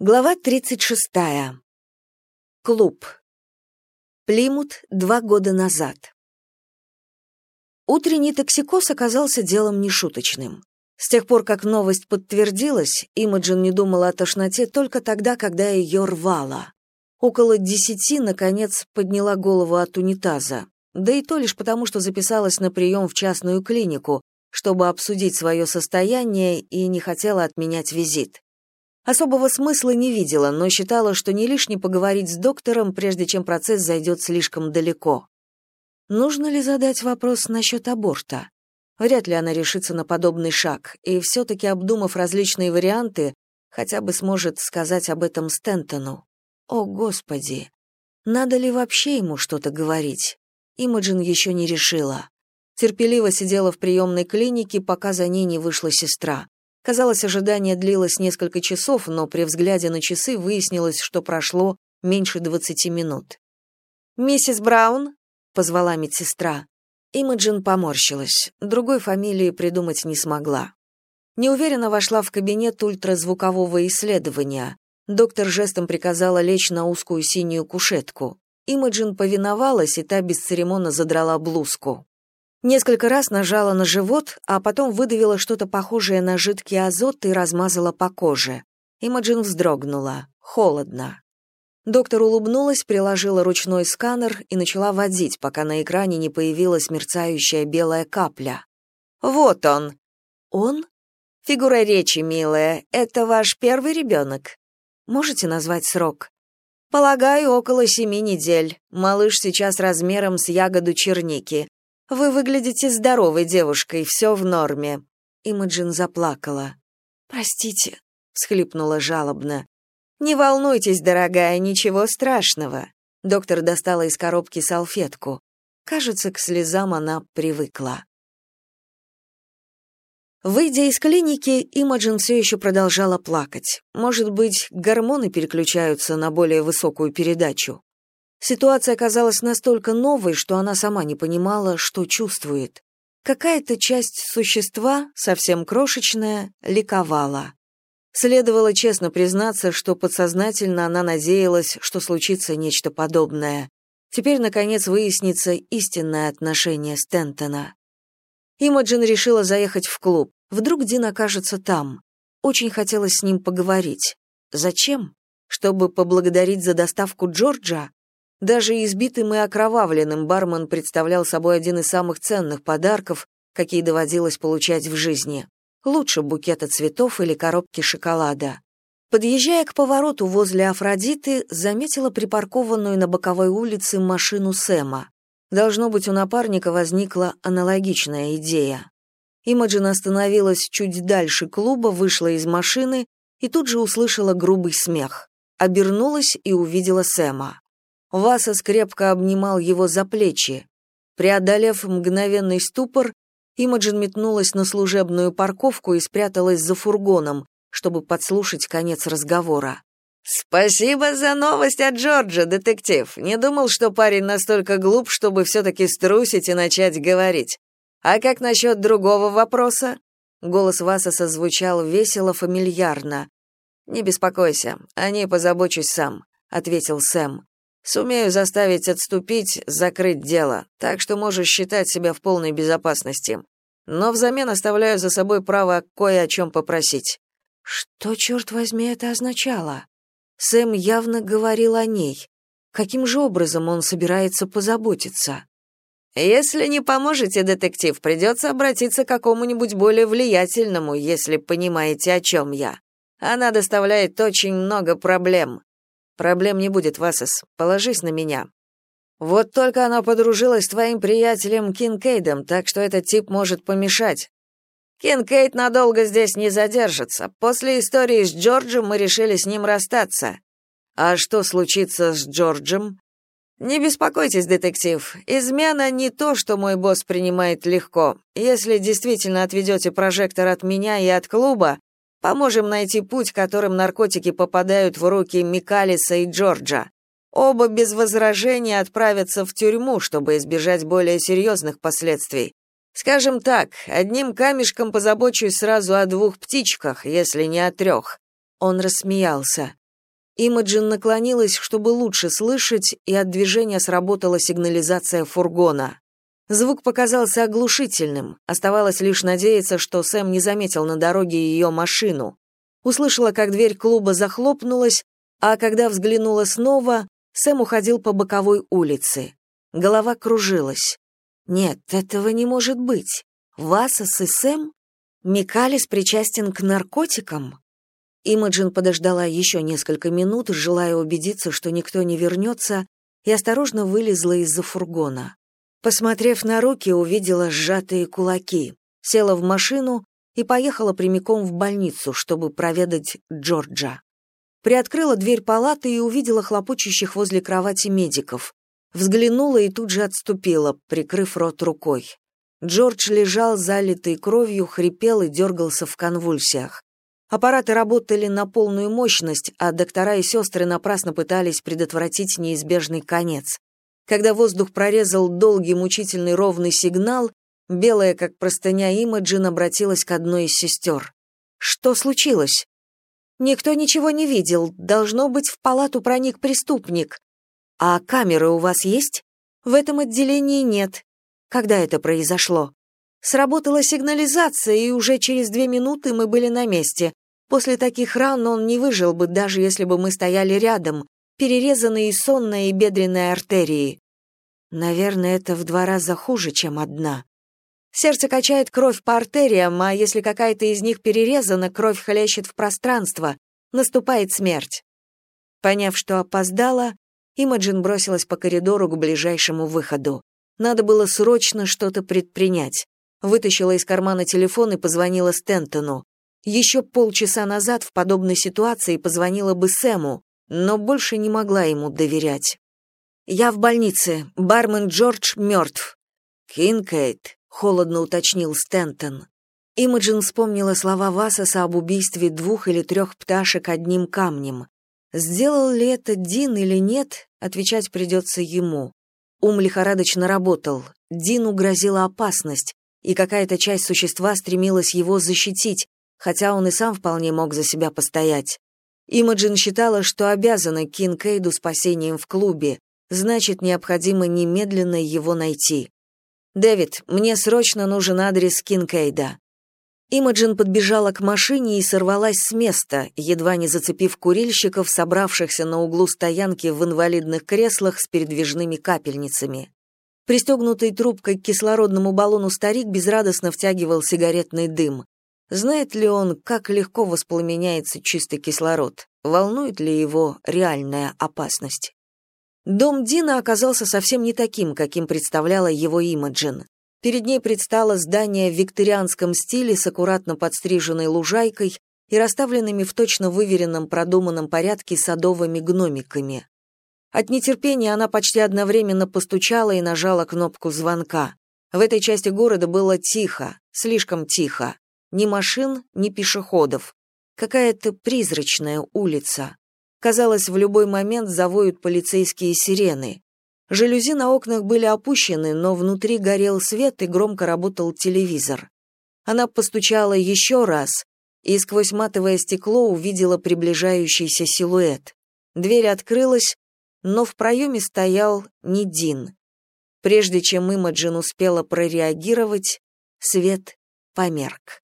Глава 36. Клуб. Плимут два года назад. Утренний токсикоз оказался делом нешуточным. С тех пор, как новость подтвердилась, Имаджин не думала о тошноте только тогда, когда ее рвало. Около десяти, наконец, подняла голову от унитаза. Да и то лишь потому, что записалась на прием в частную клинику, чтобы обсудить свое состояние и не хотела отменять визит. Особого смысла не видела, но считала, что не лишне поговорить с доктором, прежде чем процесс зайдет слишком далеко. Нужно ли задать вопрос насчет аборта? Вряд ли она решится на подобный шаг, и все-таки, обдумав различные варианты, хотя бы сможет сказать об этом Стентону. О, Господи! Надо ли вообще ему что-то говорить? Имаджин еще не решила. Терпеливо сидела в приемной клинике, пока за ней не вышла сестра. Казалось, ожидание длилось несколько часов, но при взгляде на часы выяснилось, что прошло меньше двадцати минут. «Миссис Браун?» — позвала медсестра. Имаджин поморщилась. Другой фамилии придумать не смогла. Неуверенно вошла в кабинет ультразвукового исследования. Доктор жестом приказала лечь на узкую синюю кушетку. Имаджин повиновалась, и та бесцеремонно задрала блузку. Несколько раз нажала на живот, а потом выдавила что-то похожее на жидкий азот и размазала по коже. Имаджин вздрогнула. Холодно. Доктор улыбнулась, приложила ручной сканер и начала водить, пока на экране не появилась мерцающая белая капля. «Вот он!» «Он?» «Фигура речи, милая. Это ваш первый ребенок?» «Можете назвать срок?» «Полагаю, около семи недель. Малыш сейчас размером с ягоду черники. Вы выглядите здоровой девушкой, все в норме. Имаджин заплакала. Простите, всхлипнула жалобно. Не волнуйтесь, дорогая, ничего страшного. Доктор достала из коробки салфетку. Кажется, к слезам она привыкла. Выйдя из клиники, Имаджин все еще продолжала плакать. Может быть, гормоны переключаются на более высокую передачу. Ситуация оказалась настолько новой, что она сама не понимала, что чувствует. Какая-то часть существа, совсем крошечная, ликовала. Следовало честно признаться, что подсознательно она надеялась, что случится нечто подобное. Теперь, наконец, выяснится истинное отношение Стентона. Имаджин решила заехать в клуб. Вдруг Дин окажется там. Очень хотелось с ним поговорить. Зачем? Чтобы поблагодарить за доставку Джорджа? Даже избитым и окровавленным бармен представлял собой один из самых ценных подарков, какие доводилось получать в жизни. Лучше букета цветов или коробки шоколада. Подъезжая к повороту возле Афродиты, заметила припаркованную на боковой улице машину Сэма. Должно быть, у напарника возникла аналогичная идея. Имаджин остановилась чуть дальше клуба, вышла из машины и тут же услышала грубый смех. Обернулась и увидела Сэма. Васас крепко обнимал его за плечи. Преодолев мгновенный ступор, Имаджин метнулась на служебную парковку и спряталась за фургоном, чтобы подслушать конец разговора. «Спасибо за новость от Джорджа, детектив. Не думал, что парень настолько глуп, чтобы все-таки струсить и начать говорить. А как насчет другого вопроса?» Голос Васаса звучал весело, фамильярно. «Не беспокойся, о ней позабочусь сам», — ответил Сэм. Сумею заставить отступить, закрыть дело, так что можешь считать себя в полной безопасности. Но взамен оставляю за собой право кое о чем попросить». Что, черт возьми, это означало? Сэм явно говорил о ней. Каким же образом он собирается позаботиться? Если не поможете, детектив, придется обратиться к какому-нибудь более влиятельному, если понимаете, о чем я. Она доставляет очень много проблем. Проблем не будет, Васос. Положись на меня. Вот только она подружилась с твоим приятелем Кинкейдом, так что этот тип может помешать. Кинкейд надолго здесь не задержится. После истории с Джорджем мы решили с ним расстаться. А что случится с Джорджем? Не беспокойтесь, детектив. Измена не то, что мой босс принимает легко. Если действительно отведете прожектор от меня и от клуба, Поможем найти путь, которым наркотики попадают в руки Микалиса и Джорджа. Оба без возражения отправятся в тюрьму, чтобы избежать более серьезных последствий. Скажем так, одним камешком позабочусь сразу о двух птичках, если не о трех». Он рассмеялся. Имаджин наклонилась, чтобы лучше слышать, и от движения сработала сигнализация фургона. Звук показался оглушительным. Оставалось лишь надеяться, что Сэм не заметил на дороге ее машину. Услышала, как дверь клуба захлопнулась, а когда взглянула снова, Сэм уходил по боковой улице. Голова кружилась. Нет, этого не может быть. Васас и Сэм? Микалис причастен к наркотикам? Имаджин подождала еще несколько минут, желая убедиться, что никто не вернется, и осторожно вылезла из-за фургона. Посмотрев на руки, увидела сжатые кулаки, села в машину и поехала прямиком в больницу, чтобы проведать Джорджа. Приоткрыла дверь палаты и увидела хлопочущих возле кровати медиков. Взглянула и тут же отступила, прикрыв рот рукой. Джордж лежал залитый кровью, хрипел и дергался в конвульсиях. Аппараты работали на полную мощность, а доктора и сестры напрасно пытались предотвратить неизбежный конец. Когда воздух прорезал долгий мучительный ровный сигнал, белая, как простыня Имаджин, обратилась к одной из сестер. «Что случилось?» «Никто ничего не видел. Должно быть, в палату проник преступник. А камеры у вас есть?» «В этом отделении нет. Когда это произошло?» Сработала сигнализация, и уже через две минуты мы были на месте. После таких ран он не выжил бы, даже если бы мы стояли рядом перерезанные сонная и бедренная артерии. Наверное, это в два раза хуже, чем одна. Сердце качает кровь по артериям, а если какая-то из них перерезана, кровь хлещет в пространство, наступает смерть. Поняв, что опоздала, Имаджин бросилась по коридору к ближайшему выходу. Надо было срочно что-то предпринять. Вытащила из кармана телефон и позвонила Стентону. Еще полчаса назад в подобной ситуации позвонила бы Сэму, но больше не могла ему доверять. «Я в больнице. Бармен Джордж мертв». «Кинкейт», — холодно уточнил Стентон. Имаджин вспомнила слова Васаса об убийстве двух или трех пташек одним камнем. Сделал ли это Дин или нет, отвечать придется ему. Ум лихорадочно работал. Дину грозила опасность, и какая-то часть существа стремилась его защитить, хотя он и сам вполне мог за себя постоять. Имаджин считала, что обязана Кинкейду спасением в клубе, значит, необходимо немедленно его найти. «Дэвид, мне срочно нужен адрес Кинкейда». Имаджин подбежала к машине и сорвалась с места, едва не зацепив курильщиков, собравшихся на углу стоянки в инвалидных креслах с передвижными капельницами. Пристегнутый трубкой к кислородному баллону старик безрадостно втягивал сигаретный дым. Знает ли он, как легко воспламеняется чистый кислород? Волнует ли его реальная опасность? Дом Дина оказался совсем не таким, каким представляла его Имаджин. Перед ней предстало здание в викторианском стиле с аккуратно подстриженной лужайкой и расставленными в точно выверенном продуманном порядке садовыми гномиками. От нетерпения она почти одновременно постучала и нажала кнопку звонка. В этой части города было тихо, слишком тихо. Ни машин, ни пешеходов. Какая-то призрачная улица. Казалось, в любой момент завоют полицейские сирены. Жалюзи на окнах были опущены, но внутри горел свет и громко работал телевизор. Она постучала еще раз и сквозь матовое стекло увидела приближающийся силуэт. Дверь открылась, но в проеме стоял не Дин. Прежде чем Имаджин успела прореагировать, свет померк.